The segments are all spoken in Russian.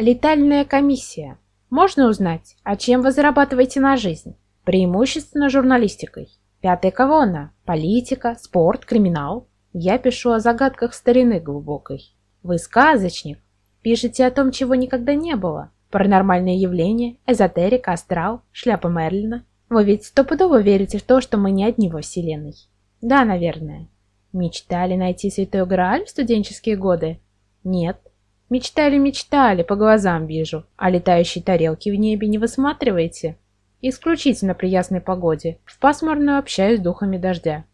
Летальная комиссия. Можно узнать, а чем вы зарабатываете на жизнь? Преимущественно журналистикой. Пятая колонна. Политика, спорт, криминал. Я пишу о загадках старины глубокой. Вы сказочник. Пишете о том, чего никогда не было. Паранормальные явления, эзотерика, астрал, шляпа Мерлина. Вы ведь стопудово верите в то, что мы не одни во Вселенной. Да, наверное. Мечтали найти святой Грааль в студенческие годы? Нет. Мечтали-мечтали, по глазам вижу. А летающие тарелки в небе не высматриваете? Исключительно при ясной погоде. В пасмурную общаюсь с духами дождя.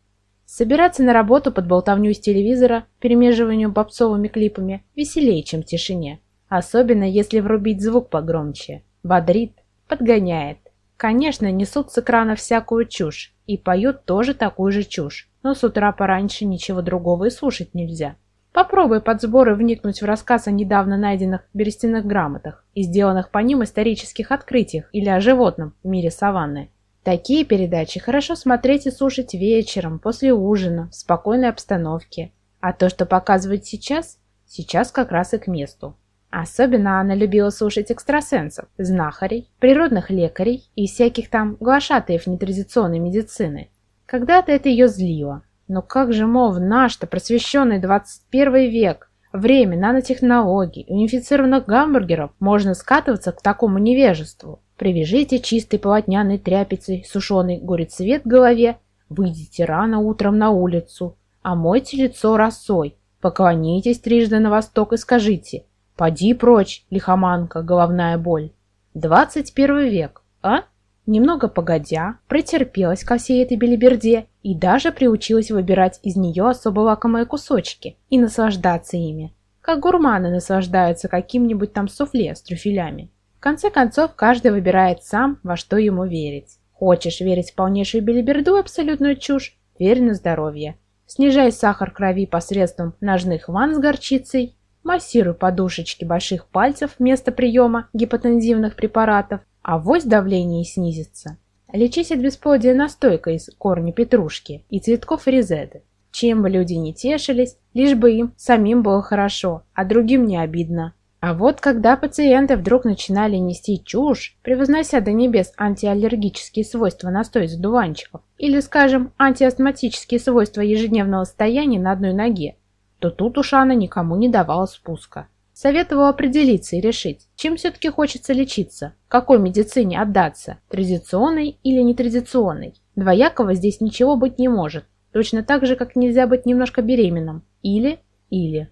Собираться на работу под болтовню из телевизора, перемеживанию попсовыми клипами, веселее, чем в тишине. Особенно, если врубить звук погромче. Бодрит, подгоняет. Конечно, несут с экрана всякую чушь. И поют тоже такую же чушь. Но с утра пораньше ничего другого и слушать нельзя. Попробуй под сборы вникнуть в рассказ о недавно найденных берестяных грамотах и сделанных по ним исторических открытиях или о животном в мире саванны. Такие передачи хорошо смотреть и слушать вечером, после ужина, в спокойной обстановке. А то, что показывают сейчас, сейчас как раз и к месту. Особенно она любила слушать экстрасенсов, знахарей, природных лекарей и всяких там глашатаев нетрадиционной медицины. Когда-то это ее злило. Но как же, мол, в наш-то просвещенный 21 век, время нанотехнологий, унифицированных гамбургеров, можно скатываться к такому невежеству? Привяжите чистой полотняной тряпицей сушеный горецвет в голове, выйдите рано утром на улицу, омойте лицо росой, поклонитесь трижды на восток и скажите «Поди прочь, лихоманка, головная боль». 21 век, а? Немного погодя, претерпелась ко всей этой белиберде и даже приучилась выбирать из нее особо лакомые кусочки и наслаждаться ими, как гурманы наслаждаются каким-нибудь там суфле с трюфелями. В конце концов, каждый выбирает сам, во что ему верить. Хочешь верить в полнейшую белиберду абсолютную чушь? Верь на здоровье. Снижай сахар крови посредством ножных ванн с горчицей, массируй подушечки больших пальцев вместо приема гипотензивных препаратов, а вось давление снизится. Лечись от бесплодия настойкой из корня петрушки и цветков резеды. Чем бы люди не тешились, лишь бы им самим было хорошо, а другим не обидно. А вот когда пациенты вдруг начинали нести чушь, превознося до небес антиаллергические свойства настоя из дуванчиков, или, скажем, антиастматические свойства ежедневного стояния на одной ноге, то тут уж Анна никому не давала спуска. Советовала определиться и решить, чем все-таки хочется лечиться, какой медицине отдаться, традиционной или нетрадиционной. Двоякого здесь ничего быть не может, точно так же, как нельзя быть немножко беременным. Или, или.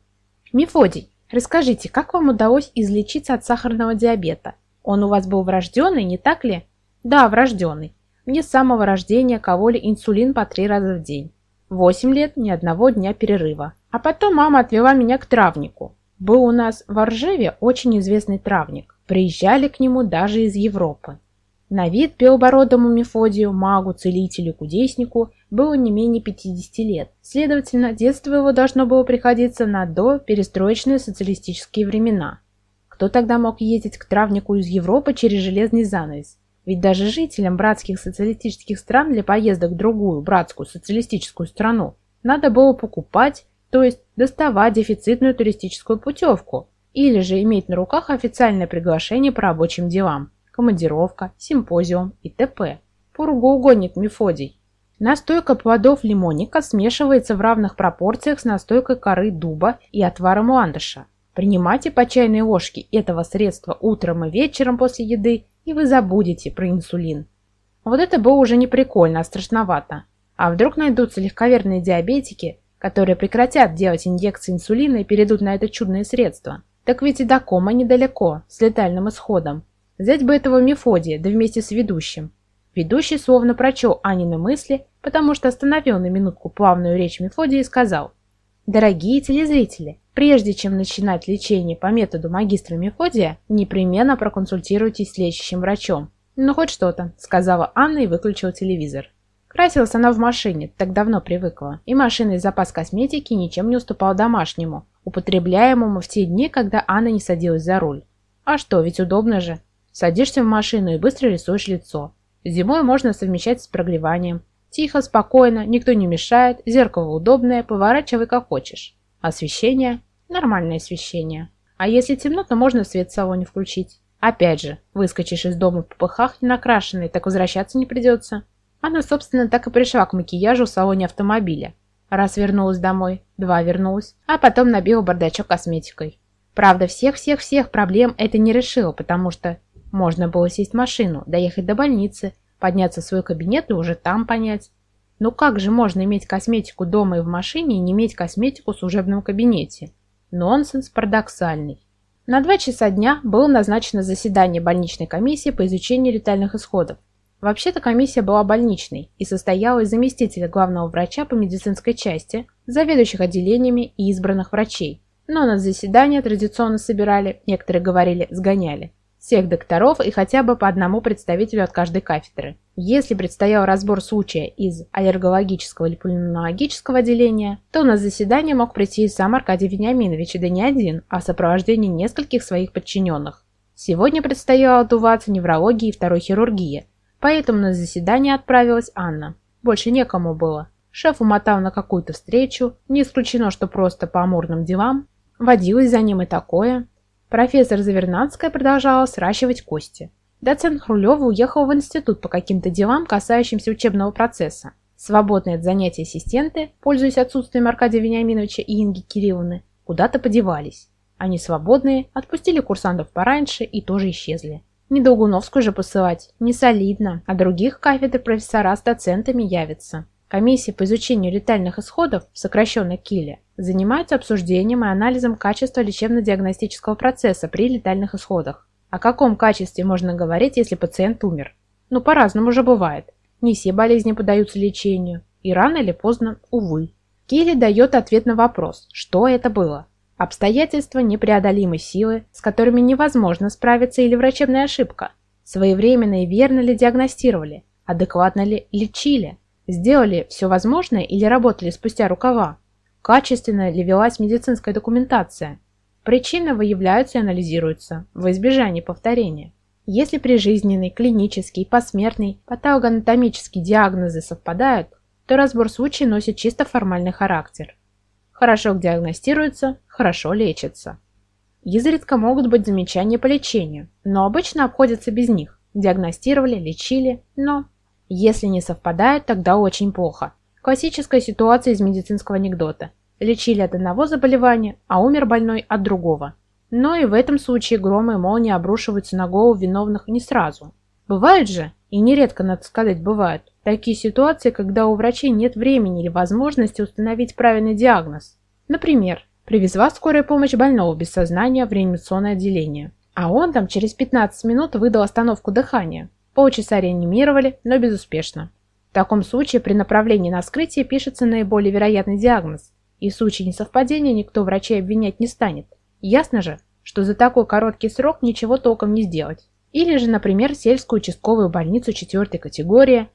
Мефодий, Расскажите, как вам удалось излечиться от сахарного диабета? Он у вас был врожденный, не так ли? Да, врожденный. Мне с самого рождения кололи инсулин по три раза в день. Восемь лет, ни одного дня перерыва. А потом мама отвела меня к травнику. Был у нас в Оржеве очень известный травник. Приезжали к нему даже из Европы. На вид белобородому Мефодию, магу, целителю, кудеснику было не менее 50 лет. Следовательно, детство его должно было приходиться на до-перестроечные социалистические времена. Кто тогда мог ездить к травнику из Европы через железный занавес? Ведь даже жителям братских социалистических стран для поездок в другую братскую социалистическую страну надо было покупать, то есть доставать дефицитную туристическую путевку, или же иметь на руках официальное приглашение по рабочим делам командировка, симпозиум и т.п. Пургу угонит Мефодий. Настойка плодов лимонника смешивается в равных пропорциях с настойкой коры дуба и отваром ландыша. Принимайте по чайной ложке этого средства утром и вечером после еды, и вы забудете про инсулин. Вот это было уже не прикольно, а страшновато. А вдруг найдутся легковерные диабетики, которые прекратят делать инъекции инсулина и перейдут на это чудное средство? Так ведь и до кома недалеко, с летальным исходом. Взять бы этого Мефодия, да вместе с ведущим. Ведущий словно прочел Анины мысли, потому что остановил на минутку плавную речь Мефодия и сказал, «Дорогие телезрители, прежде чем начинать лечение по методу магистра Мефодия, непременно проконсультируйтесь с лечащим врачом». «Ну, хоть что-то», — сказала Анна и выключила телевизор. Красилась она в машине, так давно привыкла, и машинный запас косметики ничем не уступал домашнему, употребляемому в те дни, когда Анна не садилась за руль. А что, ведь удобно же. Садишься в машину и быстро рисуешь лицо. Зимой можно совмещать с прогреванием. Тихо, спокойно, никто не мешает, зеркало удобное, поворачивай как хочешь. Освещение – нормальное освещение. А если темно, то можно свет в салоне включить. Опять же, выскочишь из дома по пыхах ненакрашенной, так возвращаться не придется. Она, собственно, так и пришла к макияжу в салоне автомобиля. Раз вернулась домой, два вернулась, а потом набила бардачок косметикой. Правда, всех-всех-всех проблем это не решило, потому что можно было сесть в машину, доехать до больницы, подняться в свой кабинет и уже там понять. Ну как же можно иметь косметику дома и в машине и не иметь косметику в служебном кабинете? Нонсенс парадоксальный. На два часа дня было назначено заседание больничной комиссии по изучению летальных исходов. Вообще-то комиссия была больничной и состояла из заместителя главного врача по медицинской части, заведующих отделениями и избранных врачей. Но на заседание традиционно собирали, некоторые говорили, сгоняли всех докторов и хотя бы по одному представителю от каждой кафедры. Если предстоял разбор случая из аллергологического или пульмонологического отделения, то на заседание мог прийти и сам Аркадий Вениаминович, да не один, а в сопровождении нескольких своих подчиненных. Сегодня предстояло отдуваться неврологии и второй хирургии, поэтому на заседание отправилась Анна. Больше некому было. Шеф умотал на какую-то встречу, не исключено, что просто по амурным делам, водилось за ним и такое. Профессор Завернадская продолжала сращивать кости. Доцент Хрулева уехал в институт по каким-то делам, касающимся учебного процесса. Свободные от занятий ассистенты, пользуясь отсутствием Аркадия Вениаминовича и Инги Кирилловны, куда-то подевались. Они свободные, отпустили курсантов пораньше и тоже исчезли. Не Долгуновскую же посылать, не солидно, а других кафедр профессора с доцентами явятся. Комиссия по изучению летальных исходов, сокращенно КИЛе, занимается обсуждением и анализом качества лечебно-диагностического процесса при летальных исходах. О каком качестве можно говорить, если пациент умер? Ну, по-разному же бывает. Не все болезни поддаются лечению. И рано или поздно, увы. Килли дает ответ на вопрос, что это было. Обстоятельства непреодолимой силы, с которыми невозможно справиться или врачебная ошибка. Своевременно и верно ли диагностировали? Адекватно ли лечили? Сделали все возможное или работали спустя рукава? Качественно ли велась медицинская документация? Причины выявляются и анализируются во избежание повторения. Если прижизненный, клинический, посмертный, патологоанатомические диагнозы совпадают, то разбор случая носит чисто формальный характер. Хорошо диагностируется, хорошо лечится. Изредка могут быть замечания по лечению, но обычно обходятся без них. Диагностировали, лечили, но если не совпадают, тогда очень плохо. Классическая ситуация из медицинского анекдота. Лечили от одного заболевания, а умер больной от другого. Но и в этом случае громы и молнии обрушиваются на голову виновных не сразу. Бывают же, и нередко, надо сказать, бывают, такие ситуации, когда у врачей нет времени или возможности установить правильный диагноз. Например, привезла скорая помощь больного без сознания в реанимационное отделение. А он там через 15 минут выдал остановку дыхания. Полчаса реанимировали, но безуспешно. В таком случае при направлении на вскрытие пишется наиболее вероятный диагноз, и в случае несовпадения никто врачей обвинять не станет. Ясно же, что за такой короткий срок ничего толком не сделать. Или же, например, сельскую участковую больницу четвертой категории.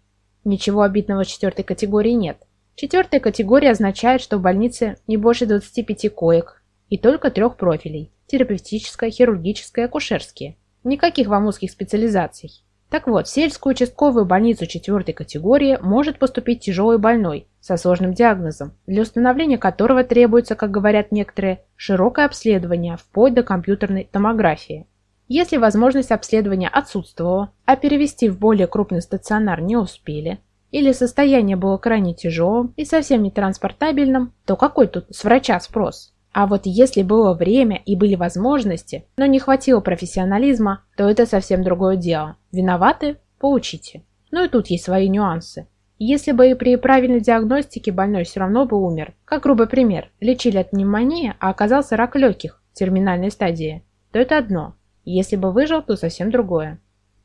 Ничего обидного четвертой категории нет. Четвертая категория означает, что в больнице не больше 25 коек и только трех профилей – терапевтическая, хирургическая, акушерские. Никаких вам узких специализаций. Так вот, в сельскую участковую больницу четвертой категории может поступить тяжелый больной со сложным диагнозом, для установления которого требуется, как говорят некоторые, широкое обследование вплоть до компьютерной томографии. Если возможность обследования отсутствовала, а перевести в более крупный стационар не успели, или состояние было крайне тяжелым и совсем не транспортабельным, то какой тут с врача спрос? А вот если было время и были возможности, но не хватило профессионализма, то это совсем другое дело. Виноваты? Поучите. Ну и тут есть свои нюансы. Если бы и при правильной диагностике больной все равно бы умер, как грубый пример, лечили от пневмонии, а оказался рак легких в терминальной стадии, то это одно. Если бы выжил, то совсем другое.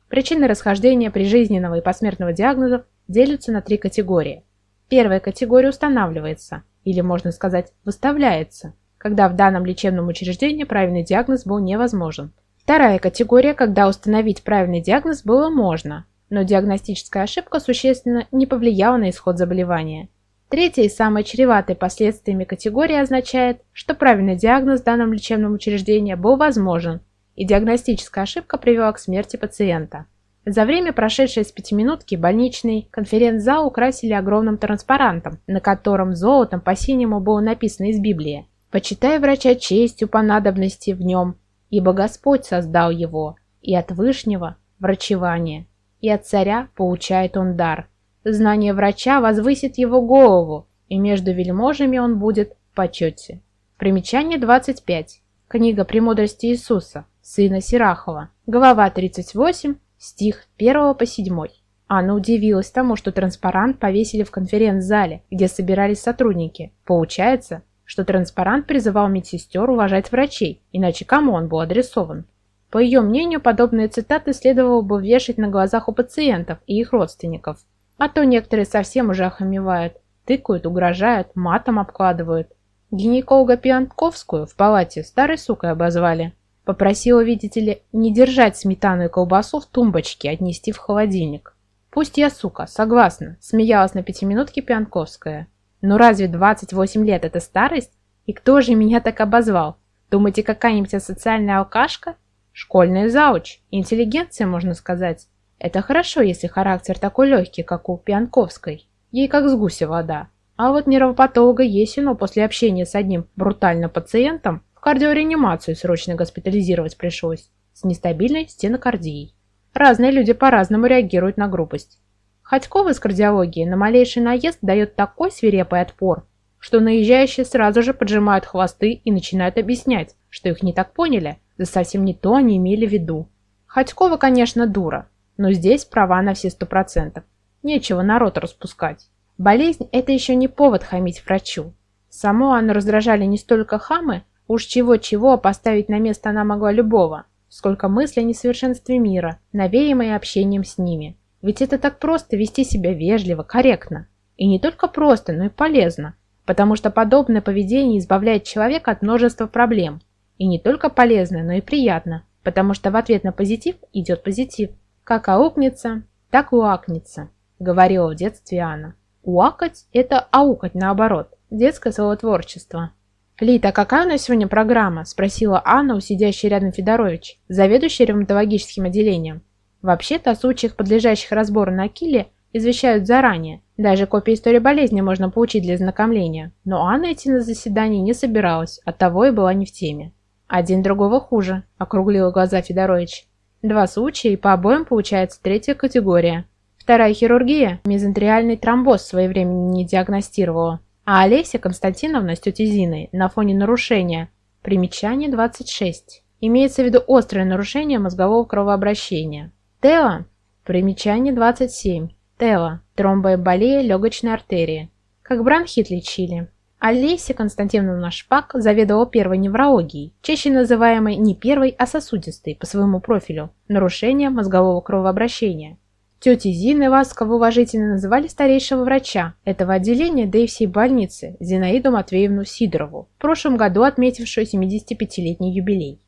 Причины расхождения прижизненного и посмертного диагнозов делятся на три категории. Первая категория устанавливается, или можно сказать выставляется, когда в данном лечебном учреждении правильный диагноз был невозможен. Вторая категория, когда установить правильный диагноз было можно, но диагностическая ошибка существенно не повлияла на исход заболевания. Третья и самая чреватая последствиями категория означает, что правильный диагноз в данном лечебном учреждении был возможен, и диагностическая ошибка привела к смерти пациента. За время, прошедшее с пятиминутки, больничный конференц-зал украсили огромным транспарантом, на котором золотом по-синему было написано из Библии Почитай врача честью по надобности в нем, ибо Господь создал его, и от Вышнего – врачевание, и от царя получает он дар. Знание врача возвысит его голову, и между вельможами он будет в почете. Примечание 25. Книга «Премудрости Иисуса», сына Сирахова, глава 38, стих 1 по 7. Анна удивилась тому, что транспарант повесили в конференц-зале, где собирались сотрудники. Получается, что транспарант призывал медсестер уважать врачей, иначе кому он был адресован? По ее мнению, подобные цитаты следовало бы вешать на глазах у пациентов и их родственников. А то некоторые совсем уже охамевают, тыкают, угрожают, матом обкладывают. Гинеколога Пиантковскую в палате старой сукой обозвали. Попросила, видите ли, не держать сметану и колбасу в тумбочке, отнести в холодильник. Пусть я сука, согласна, смеялась на пятиминутке Пианковская. Но разве 28 лет это старость? И кто же меня так обозвал? Думаете, какая-нибудь социальная алкашка? Школьный зауч, интеллигенция, можно сказать. Это хорошо, если характер такой легкий, как у Пьянковской. Ей как с гуся вода. А вот нервопатолога Есину после общения с одним брутальным пациентом кардиореанимацию срочно госпитализировать пришлось. С нестабильной стенокардией. Разные люди по-разному реагируют на грубость. Ходькова из кардиологии на малейший наезд дает такой свирепый отпор, что наезжающие сразу же поджимают хвосты и начинают объяснять, что их не так поняли, да совсем не то они имели в виду. Ходькова, конечно, дура, но здесь права на все сто процентов. Нечего народ распускать. Болезнь – это еще не повод хамить врачу. Саму Анну раздражали не столько хамы, уж чего-чего, а поставить на место она могла любого, сколько мысли о несовершенстве мира, навеемой общением с ними. Ведь это так просто вести себя вежливо, корректно. И не только просто, но и полезно, потому что подобное поведение избавляет человека от множества проблем – и не только полезно, но и приятно, потому что в ответ на позитив идет позитив. Как аукнется, так уакнется, говорила в детстве Анна. Уакать – это аукать наоборот, детское словотворчество. «Лита, какая у нас сегодня программа?» – спросила Анна у сидящей рядом Федорович, заведующей ревматологическим отделением. Вообще-то о случаях, подлежащих разбору на киле, извещают заранее. Даже копии истории болезни можно получить для знакомления. Но Анна идти на заседание не собиралась, оттого и была не в теме. «Один другого хуже», – округлила глаза Федорович. «Два случая, и по обоим получается третья категория. Вторая хирургия мезентриальный тромбоз своевременно не диагностировала. А Олеся Константиновна с тетей Зиной на фоне нарушения. Примечание 26. Имеется в виду острое нарушение мозгового кровообращения. Тео. Примечание 27. Тео. Тромбоэболия легочной артерии. Как бронхит лечили. Олеся Константиновна Шпак заведовала первой неврологией, чаще называемой не первой, а сосудистой по своему профилю, нарушение мозгового кровообращения. Тети Зины ласково уважительно называли старейшего врача этого отделения, да и всей больницы, Зинаиду Матвеевну Сидорову, в прошлом году отметившую 75-летний юбилей.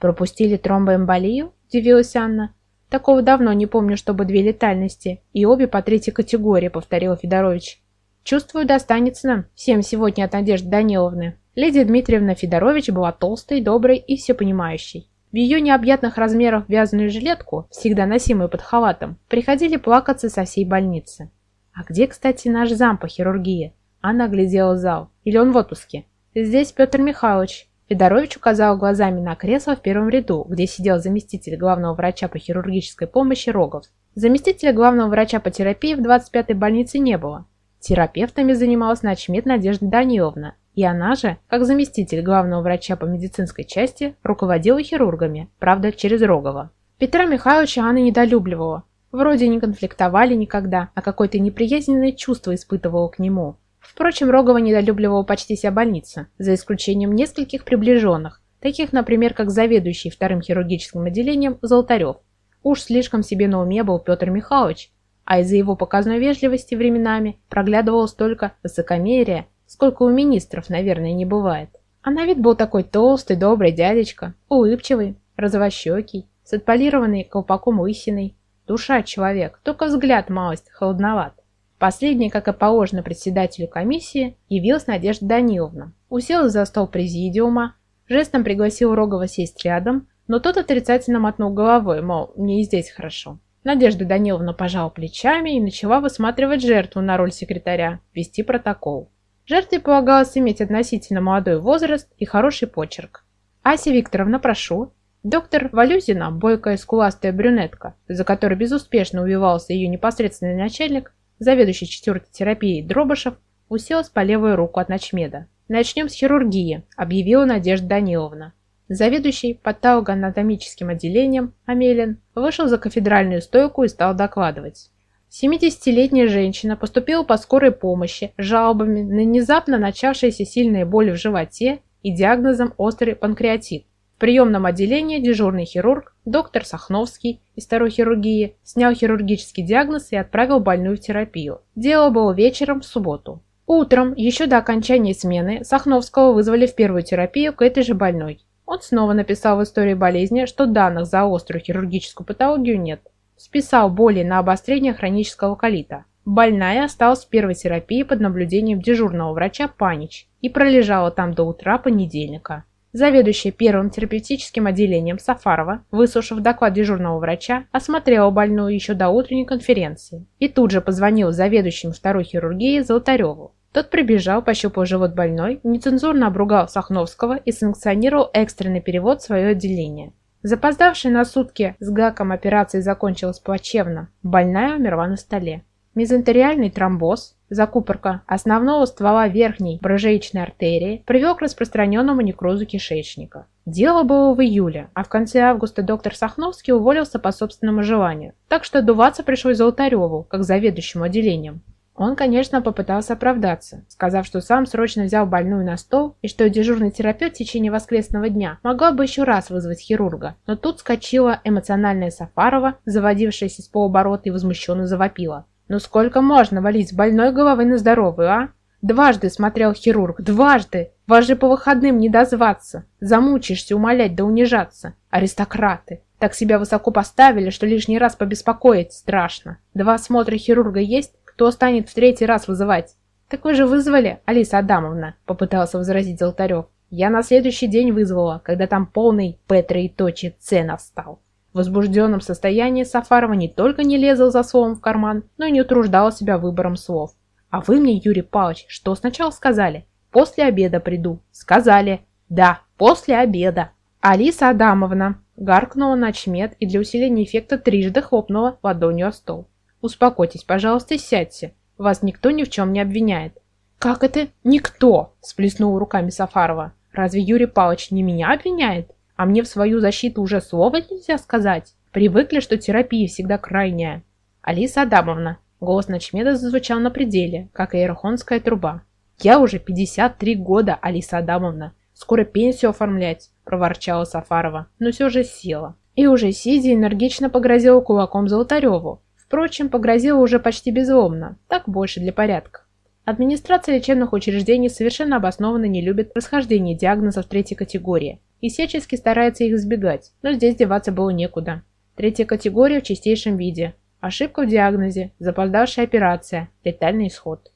«Пропустили тромбоэмболию?» – удивилась Анна. «Такого давно не помню, чтобы две летальности, и обе по третьей категории», – повторил Федорович. Чувствую, достанется нам всем сегодня от Надежды Даниловны. Леди Дмитриевна Федорович была толстой, доброй и всепонимающей. В ее необъятных размерах вязаную жилетку, всегда носимую под халатом, приходили плакаться со всей больницы. А где, кстати, наш зам по хирургии? Она оглядела зал. Или он в отпуске? Здесь Петр Михайлович. Федорович указал глазами на кресло в первом ряду, где сидел заместитель главного врача по хирургической помощи Рогов. Заместителя главного врача по терапии в 25-й больнице не было. Терапевтами занималась начмед Надежда Даниловна, и она же, как заместитель главного врача по медицинской части, руководила хирургами, правда, через Рогова. Петра Михайловича Анна недолюбливала. Вроде не конфликтовали никогда, а какое-то неприязненное чувство испытывала к нему. Впрочем, Рогова недолюбливала почти вся больница, за исключением нескольких приближенных, таких, например, как заведующий вторым хирургическим отделением Золотарев. Уж слишком себе на уме был Петр Михайлович, а из-за его показной вежливости временами проглядывало столько высокомерия, сколько у министров, наверное, не бывает. А на вид был такой толстый, добрый дядечка, улыбчивый, розовощекий, с отполированной колпаком лысиной. Душа человек, только взгляд малость холодноват. Последней, как и положено председателю комиссии, явилась Надежда Даниловна. Уселась за стол президиума, жестом пригласил Рогова сесть рядом, но тот отрицательно мотнул головой, мол, мне и здесь хорошо. Надежда Даниловна пожала плечами и начала высматривать жертву на роль секретаря, вести протокол. Жертве полагалось иметь относительно молодой возраст и хороший почерк. «Ася Викторовна, прошу». Доктор Валюзина, бойкая скуластая брюнетка, за которой безуспешно увивался ее непосредственный начальник, заведующий четвертой терапией Дробышев, уселась по левую руку от ночмеда. «Начнем с хирургии», – объявила Надежда Даниловна. Заведующий патологоанатомическим отделением Амелин вышел за кафедральную стойку и стал докладывать. 70-летняя женщина поступила по скорой помощи с жалобами на внезапно начавшиеся сильные боли в животе и диагнозом острый панкреатит. В приемном отделении дежурный хирург, доктор Сахновский из второй хирургии, снял хирургический диагноз и отправил больную в терапию. Дело было вечером в субботу. Утром, еще до окончания смены, Сахновского вызвали в первую терапию к этой же больной. Он снова написал в истории болезни, что данных за острую хирургическую патологию нет. Списал боли на обострение хронического колита. Больная осталась в первой терапии под наблюдением дежурного врача Панич и пролежала там до утра понедельника. Заведующая первым терапевтическим отделением Сафарова, выслушав доклад дежурного врача, осмотрела больную еще до утренней конференции и тут же позвонила заведующему второй хирургии Золотареву. Тот прибежал, пощупал живот больной, нецензурно обругал Сахновского и санкционировал экстренный перевод в свое отделение. Запоздавшая на сутки с ГАКом операция закончилась плачевно. Больная умерла на столе. Мезентериальный тромбоз, закупорка основного ствола верхней брыжеечной артерии, привел к распространенному некрозу кишечника. Дело было в июле, а в конце августа доктор Сахновский уволился по собственному желанию, так что дуваться пришлось Золотареву, как заведующему отделением. Он, конечно, попытался оправдаться, сказав, что сам срочно взял больную на стол и что дежурный терапевт в течение воскресного дня могла бы еще раз вызвать хирурга. Но тут скочила эмоциональная Сафарова, заводившаяся с полоборота и возмущенно завопила. «Ну сколько можно валить с больной головы на здоровую, а? Дважды смотрел хирург, дважды! Вас же по выходным не дозваться! Замучишься умолять да унижаться! Аристократы! Так себя высоко поставили, что лишний раз побеспокоить страшно. Два осмотра хирурга есть, кто станет в третий раз вызывать? Так вы же вызвали, Алиса Адамовна, попытался возразить Золотарев. Я на следующий день вызвала, когда там полный Петра и точи цена встал. В возбужденном состоянии Сафарова не только не лезал за словом в карман, но и не утруждала себя выбором слов. «А вы мне, Юрий Павлович, что сначала сказали? После обеда приду». «Сказали». «Да, после обеда». «Алиса Адамовна», — гаркнула начмет и для усиления эффекта трижды хлопнула ладонью о стол. Успокойтесь, пожалуйста, сядьте. Вас никто ни в чем не обвиняет. Как это никто? Сплеснула руками Сафарова. Разве Юрий Павлович не меня обвиняет? А мне в свою защиту уже слова нельзя сказать. Привыкли, что терапия всегда крайняя. Алиса Адамовна. Голос Ночмеда зазвучал на пределе, как иерохонская труба. «Я уже 53 года, Алиса Адамовна. Скоро пенсию оформлять», – проворчала Сафарова, но все же села. И уже сидя энергично погрозила кулаком Золотареву, Впрочем, погрозила уже почти безломно, так больше для порядка. Администрация лечебных учреждений совершенно обоснованно не любит расхождение диагнозов третьей категории и всячески старается их избегать, но здесь деваться было некуда. Третья категория в чистейшем виде. Ошибка в диагнозе, запоздавшая операция, летальный исход.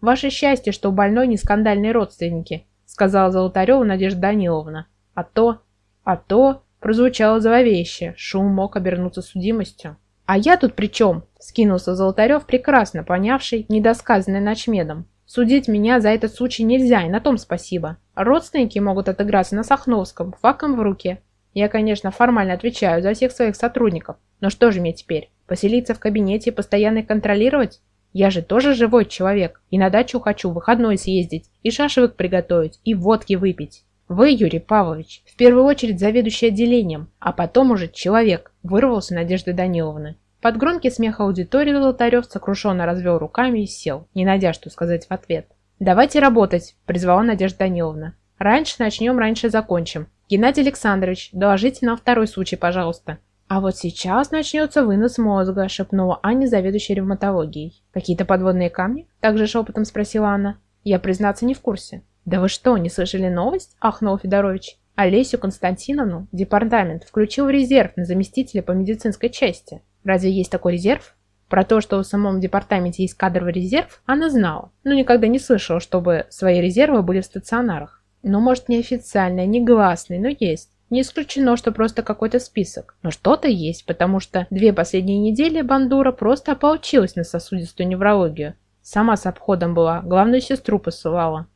«Ваше счастье, что у больной не скандальные родственники», сказала Золотарева Надежда Даниловна. «А то...» «А то...» прозвучало зловеще, шум мог обернуться судимостью. «А я тут при чем?» – скинулся Золотарев, прекрасно понявший, недосказанное ночмедом. «Судить меня за этот случай нельзя, и на том спасибо. Родственники могут отыграться на Сахновском, факом в руке. Я, конечно, формально отвечаю за всех своих сотрудников, но что же мне теперь? Поселиться в кабинете и постоянно контролировать? Я же тоже живой человек, и на дачу хочу выходной съездить, и шашлык приготовить, и водки выпить. Вы, Юрий Павлович, в первую очередь заведующий отделением, а потом уже человек, вырвался Надежда Даниловна. Под громкий смех аудитории Золотарев сокрушенно развел руками и сел, не найдя что сказать в ответ. «Давайте работать», – призвала Надежда Даниловна. «Раньше начнем, раньше закончим. Геннадий Александрович, доложите нам второй случай, пожалуйста». «А вот сейчас начнется вынос мозга», – шепнула Аня, заведующая ревматологией. «Какие-то подводные камни?» – также шепотом спросила Анна. «Я, признаться, не в курсе». «Да вы что, не слышали новость?» – ахнул Федорович. Олесю Константиновну департамент включил в резерв на заместителя по медицинской части. Разве есть такой резерв? Про то, что в самом департаменте есть кадровый резерв, она знала, но никогда не слышала, чтобы свои резервы были в стационарах. Ну, может, не официальный, не гласный, но есть. Не исключено, что просто какой-то список. Но что-то есть, потому что две последние недели Бандура просто ополчилась на сосудистую неврологию. Сама с обходом была, главную сестру посылала.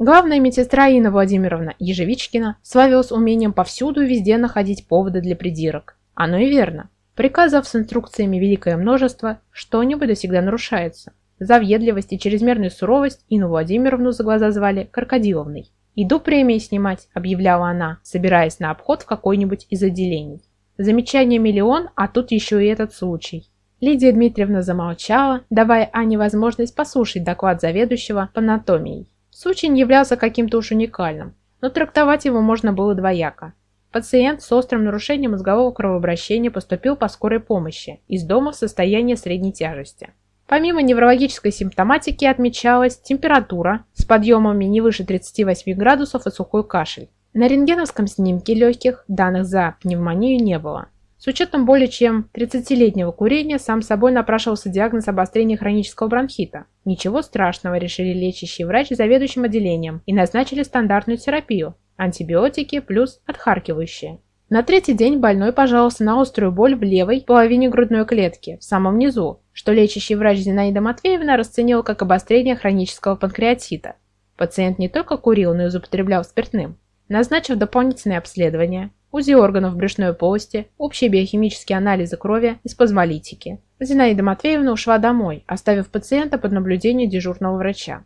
Главная медсестра Инна Владимировна Ежевичкина славилась умением повсюду и везде находить поводы для придирок. Оно и верно. Приказов с инструкциями великое множество, что-нибудь всегда нарушается. За въедливость и чрезмерную суровость Инну Владимировну за глаза звали Крокодиловной. «Иду премии снимать», – объявляла она, собираясь на обход в какой-нибудь из отделений. Замечание миллион, а тут еще и этот случай. Лидия Дмитриевна замолчала, давая Ане возможность послушать доклад заведующего по анатомии. Случай не являлся каким-то уж уникальным, но трактовать его можно было двояко. Пациент с острым нарушением мозгового кровообращения поступил по скорой помощи из дома в состоянии средней тяжести. Помимо неврологической симптоматики отмечалась температура с подъемами не выше 38 градусов и сухой кашель. На рентгеновском снимке легких данных за пневмонию не было. С учетом более чем 30-летнего курения сам собой напрашивался диагноз обострения хронического бронхита. Ничего страшного, решили лечащий врач заведующим отделением и назначили стандартную терапию – антибиотики плюс отхаркивающие. На третий день больной пожаловался на острую боль в левой половине грудной клетки, в самом низу, что лечащий врач Зинаида Матвеевна расценила как обострение хронического панкреатита. Пациент не только курил, но и злоупотреблял спиртным. Назначив дополнительное обследование, УЗИ органов брюшной полости, общие биохимические анализы крови и спазмолитики. Зинаида Матвеевна ушла домой, оставив пациента под наблюдением дежурного врача.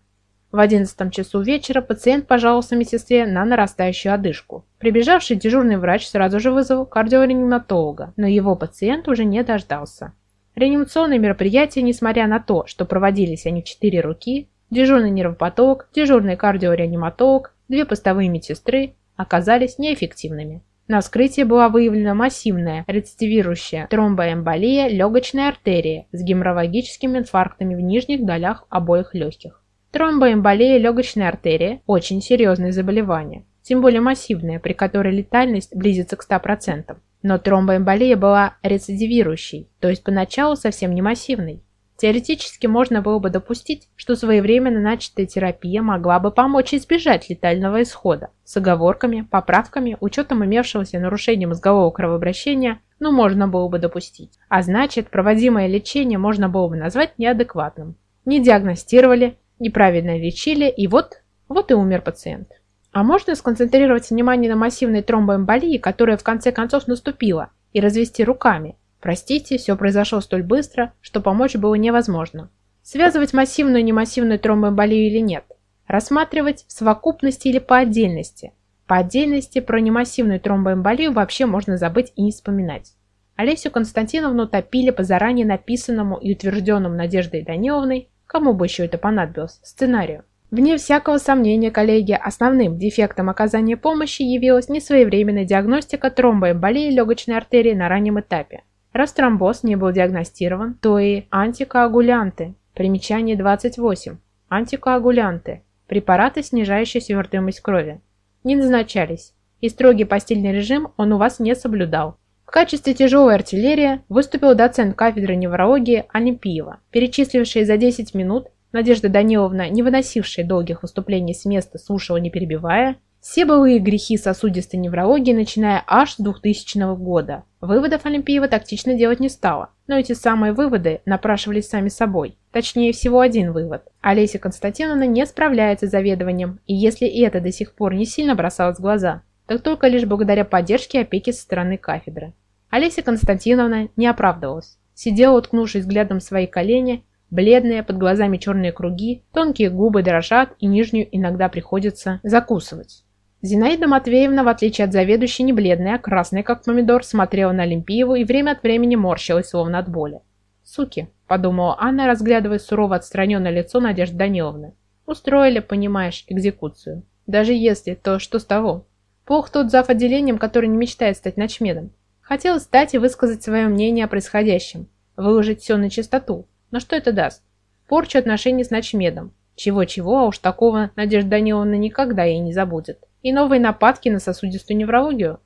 В 11 часу вечера пациент пожаловался медсестре на нарастающую одышку. Прибежавший дежурный врач сразу же вызвал кардиореаниматолога, но его пациент уже не дождался. Реанимационные мероприятия, несмотря на то, что проводились они в четыре руки, дежурный нервопатолог, дежурный кардиореаниматолог, две постовые медсестры, оказались неэффективными. На вскрытии была выявлена массивная рецидивирующая тромбоэмболия легочной артерии с геморрагическими инфарктами в нижних долях обоих легких. Тромбоэмболия легочной артерии – очень серьезное заболевание, тем более массивное, при которой летальность близится к 100%. Но тромбоэмболия была рецидивирующей, то есть поначалу совсем не массивной. Теоретически можно было бы допустить, что своевременно начатая терапия могла бы помочь избежать летального исхода. С оговорками, поправками, учетом имевшегося нарушения мозгового кровообращения, ну можно было бы допустить. А значит, проводимое лечение можно было бы назвать неадекватным. Не диагностировали, неправильно лечили, и вот, вот и умер пациент. А можно сконцентрировать внимание на массивной тромбоэмболии, которая в конце концов наступила, и развести руками – Простите, все произошло столь быстро, что помочь было невозможно. Связывать массивную и немассивную тромбоэмболию или нет? Рассматривать в совокупности или по отдельности? По отдельности про немассивную тромбоэмболию вообще можно забыть и не вспоминать. Олесю Константиновну топили по заранее написанному и утвержденному Надеждой Даниловной, кому бы еще это понадобилось, сценарию. Вне всякого сомнения, коллеги, основным дефектом оказания помощи явилась несвоевременная диагностика тромбоэмболии легочной артерии на раннем этапе. Раз тромбоз не был диагностирован, то и антикоагулянты. Примечание 28. Антикоагулянты. Препараты, снижающие свертываемость крови. Не назначались, и строгий постельный режим он у вас не соблюдал. В качестве тяжелой артиллерии выступил доцент кафедры неврологии Олимпиева, перечисливший за 10 минут Надежда Даниловна, не выносившая долгих выступлений с места, слушала не перебивая, все былые грехи сосудистой неврологии, начиная аж с 2000 года. Выводов Олимпиева тактично делать не стала, но эти самые выводы напрашивались сами собой. Точнее всего один вывод. Олеся Константиновна не справляется с заведованием, и если это до сих пор не сильно бросалось в глаза, так только лишь благодаря поддержке и опеке со стороны кафедры. Олеся Константиновна не оправдывалась. Сидела, уткнувшись взглядом в свои колени, бледная, под глазами черные круги, тонкие губы дрожат и нижнюю иногда приходится закусывать. Зинаида Матвеевна, в отличие от заведующей, не бледная, а красная, как помидор, смотрела на Олимпиеву и время от времени морщилась, словно от боли. «Суки», — подумала Анна, разглядывая сурово отстраненное лицо Надежды Даниловны. «Устроили, понимаешь, экзекуцию. Даже если, то что с того? Плох тот зав. отделением, который не мечтает стать ночмедом. Хотел стать и высказать свое мнение о происходящем, выложить все на чистоту. Но что это даст? Порчу отношений с ночмедом. Чего-чего, а уж такого Надежда Даниловна никогда ей не забудет и новые нападки на сосудистую неврологию?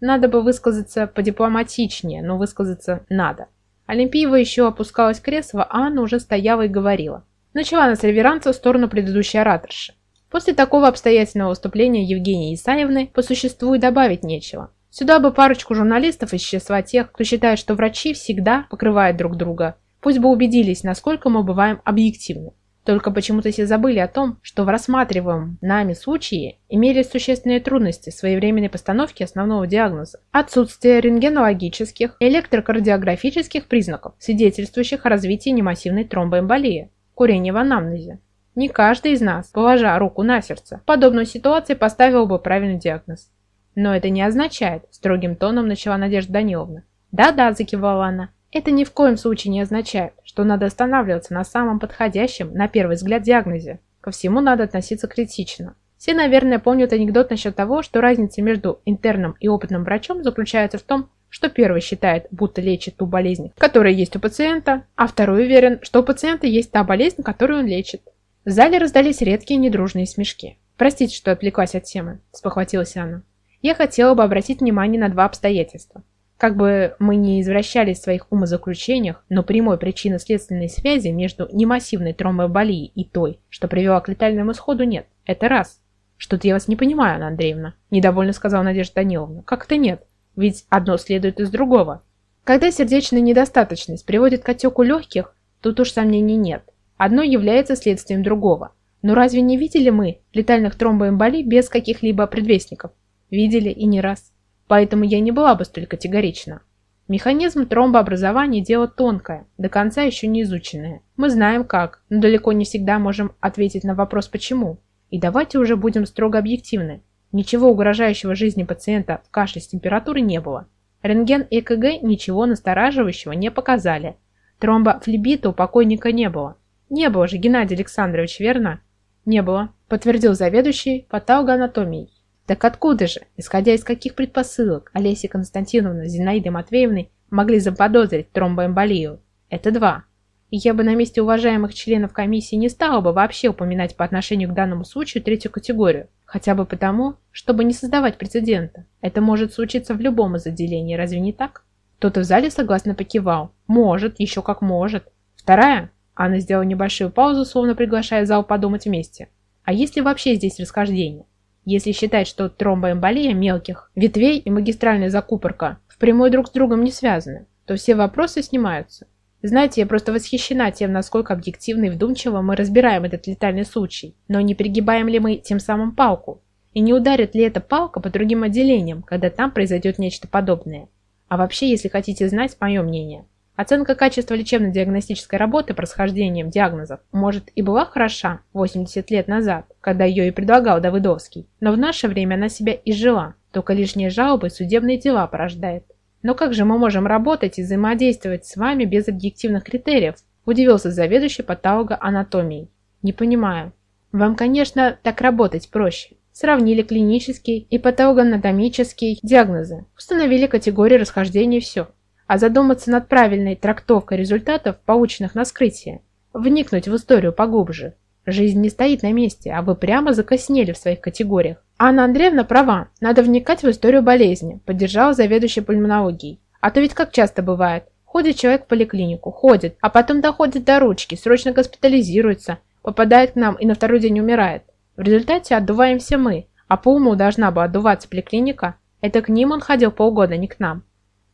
Надо бы высказаться подипломатичнее, но высказаться надо. Олимпиева еще опускалась в кресло, а Анна уже стояла и говорила. Начала она с реверанса в сторону предыдущей ораторши. После такого обстоятельного выступления Евгении Исаевны по существу и добавить нечего. Сюда бы парочку журналистов из числа тех, кто считает, что врачи всегда покрывают друг друга. Пусть бы убедились, насколько мы бываем объективны. Только почему-то все забыли о том, что в рассматриваемом нами случае имелись существенные трудности своевременной постановки основного диагноза. Отсутствие рентгенологических и электрокардиографических признаков, свидетельствующих о развитии немассивной тромбоэмболии, курение в анамнезе. Не каждый из нас, положа руку на сердце, в подобной ситуации поставил бы правильный диагноз. Но это не означает, строгим тоном начала Надежда Даниловна. «Да-да», – закивала она, это ни в коем случае не означает, что надо останавливаться на самом подходящем, на первый взгляд, диагнозе. Ко всему надо относиться критично. Все, наверное, помнят анекдот насчет того, что разница между интерном и опытным врачом заключается в том, что первый считает, будто лечит ту болезнь, которая есть у пациента, а второй уверен, что у пациента есть та болезнь, которую он лечит. В зале раздались редкие недружные смешки. «Простите, что отвлеклась от темы», – спохватилась Анна. «Я хотела бы обратить внимание на два обстоятельства. Как бы мы ни извращали в своих умозаключениях, но прямой причинно-следственной связи между немассивной тромбоэмболией и той, что привела к летальному исходу, нет. Это раз. Что-то я вас не понимаю, Анна Андреевна, недовольно сказала Надежда Даниловна. Как это нет? Ведь одно следует из другого. Когда сердечная недостаточность приводит к отеку легких, тут уж сомнений нет. Одно является следствием другого. Но разве не видели мы летальных тромбоэмболий без каких-либо предвестников? Видели и не раз поэтому я не была бы столь категорична. Механизм тромбообразования – дело тонкое, до конца еще не изученное. Мы знаем как, но далеко не всегда можем ответить на вопрос «почему?». И давайте уже будем строго объективны. Ничего угрожающего жизни пациента в кашле с температурой не было. Рентген и ЭКГ ничего настораживающего не показали. Тромбофлебита у покойника не было. Не было же, Геннадий Александрович, верно? Не было, подтвердил заведующий патологоанатомией. Так откуда же, исходя из каких предпосылок, Олеся Константиновна с Зинаидой Матвеевной могли заподозрить тромбоэмболию? Это два. И я бы на месте уважаемых членов комиссии не стала бы вообще упоминать по отношению к данному случаю третью категорию. Хотя бы потому, чтобы не создавать прецедента. Это может случиться в любом из отделений, разве не так? Кто-то в зале согласно покивал. Может, еще как может. Вторая. Анна сделала небольшую паузу, словно приглашая зал подумать вместе. А есть ли вообще здесь расхождение? Если считать, что тромбоэмболия мелких ветвей и магистральная закупорка впрямую друг с другом не связаны, то все вопросы снимаются. Знаете, я просто восхищена тем, насколько объективно и вдумчиво мы разбираем этот летальный случай, но не перегибаем ли мы тем самым палку? И не ударит ли эта палка по другим отделениям, когда там произойдет нечто подобное? А вообще, если хотите знать мое мнение, Оценка качества лечебно-диагностической работы происхождением диагнозов может и была хороша 80 лет назад, когда ее и предлагал Давыдовский, но в наше время она себя изжила, только лишние жалобы и судебные дела порождает. Но как же мы можем работать и взаимодействовать с вами без объективных критериев? Удивился заведующий патологоанатомией. Не понимаю. Вам, конечно, так работать проще. Сравнили клинический и патологоанатомический диагнозы, установили категории расхождения и все а задуматься над правильной трактовкой результатов, полученных на скрытии, вникнуть в историю поглубже. Жизнь не стоит на месте, а вы прямо закоснели в своих категориях. Анна Андреевна права, надо вникать в историю болезни, поддержала заведующая пульмонологией. А то ведь как часто бывает, ходит человек в поликлинику, ходит, а потом доходит до ручки, срочно госпитализируется, попадает к нам и на второй день умирает. В результате отдуваемся мы, а по уму должна бы отдуваться поликлиника. Это к ним он ходил полгода, не к нам.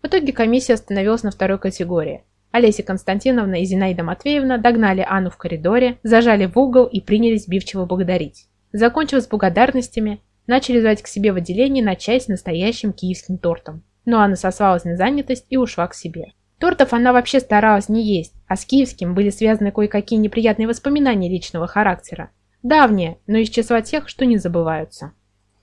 В итоге комиссия остановилась на второй категории. Олеся Константиновна и Зинаида Матвеевна догнали Анну в коридоре, зажали в угол и принялись бивчиво благодарить. Закончив с благодарностями, начали звать к себе в отделение на чай с настоящим киевским тортом. Но Анна сослалась на занятость и ушла к себе. Тортов она вообще старалась не есть, а с киевским были связаны кое-какие неприятные воспоминания личного характера. Давние, но из числа тех, что не забываются.